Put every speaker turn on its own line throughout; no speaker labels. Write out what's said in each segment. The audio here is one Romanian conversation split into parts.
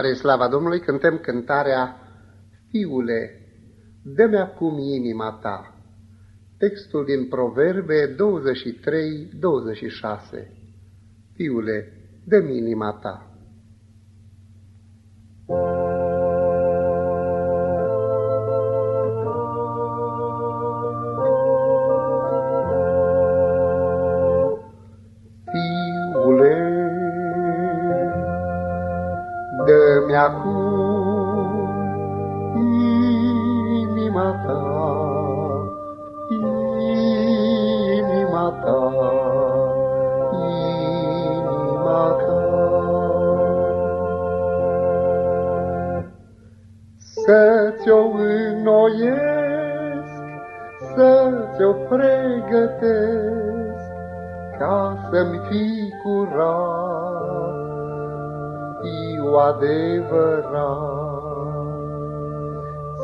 Spre slava Domnului cântăm cântarea Fiule, dă-mi acum inima ta. Textul din Proverbe 23-26 Fiule, dă-mi inima ta.
Dă-mi acum inima ta, inima ta, inima ta. Să ți-o înnoiesc, să ți-o pregătesc, ca să-mi fii curat fiu adevărat.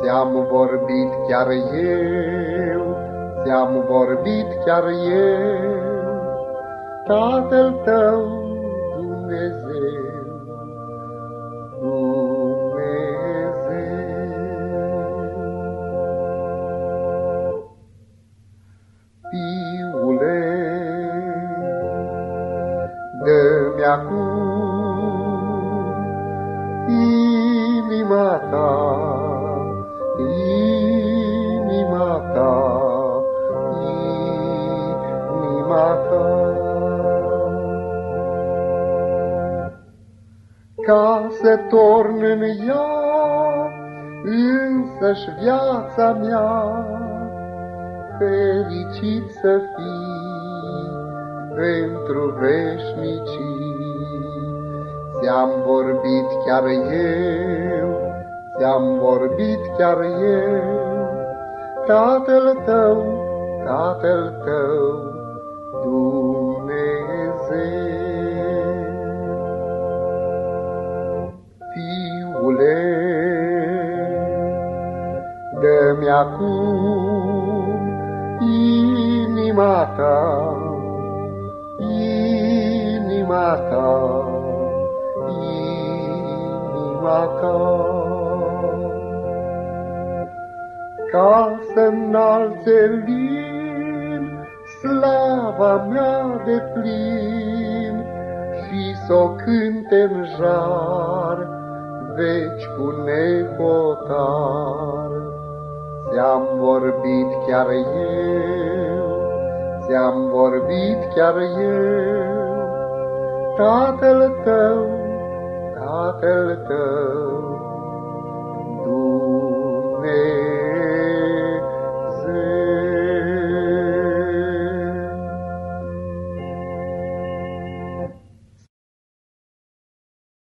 Ți-am vorbit chiar eu, ți-am vorbit chiar eu, Tatăl tău Dumnezeu, Dumnezeu. Fiule, dă-mi acum ta, inima ta, inima ta. Ca să torn în ea însăși viața mea, fericit să fii pentru veșnicii. Ți-am vorbit chiar eu, ți-am vorbit chiar eu, Tatăl tău, Tatăl tău, Dumnezeu. Fiule, dă-mi acum inima ta, inima ta, inima ta. Ca să înalțe lin slava mea de plin și să o cânte în jar veci cu nehotar. Ți-am vorbit chiar eu, ți-am vorbit chiar eu, Tatăl tău, Tatăl tău.